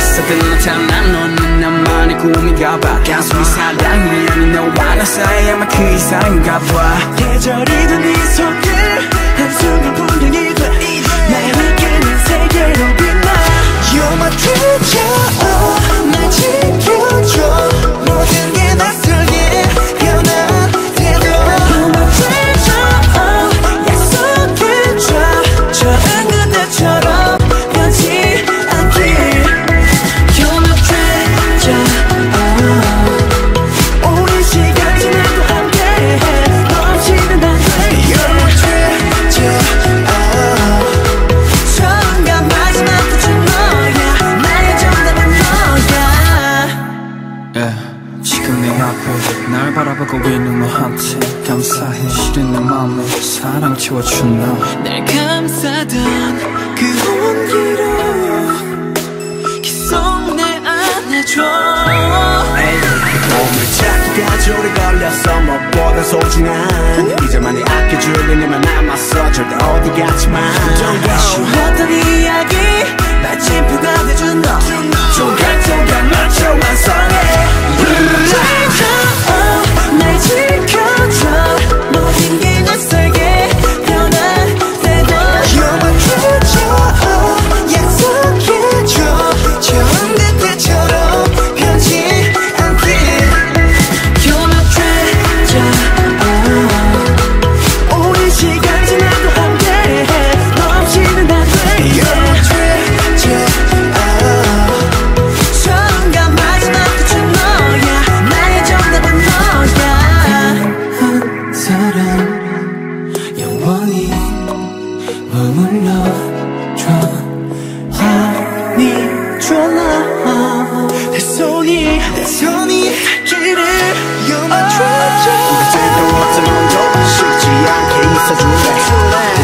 듯한 난 너는 나만의 꿈인가 봐. 단순히 사랑이 아닌 너와 나 사이 아마 그 이상인가 봐. 계절이던 이 손길 한순간 풍경이 날 바라보고 있는 너한테 감사해. 실은 내 맘에 사랑 채워준 너날 감싸던 그 온기로 계속 날 안아줘. 몸을 찾기까지 오래 걸렸어 무엇보다 소중한. 이제만이 아껴줄 일만 남았어 절대 어디 갔지만. Don't rush 사람 영원히 머물러줘. Honey 졸라 내 손이 내 손이 my treasure 그때도 어쩌면 더 쉽지 않게 있어줄래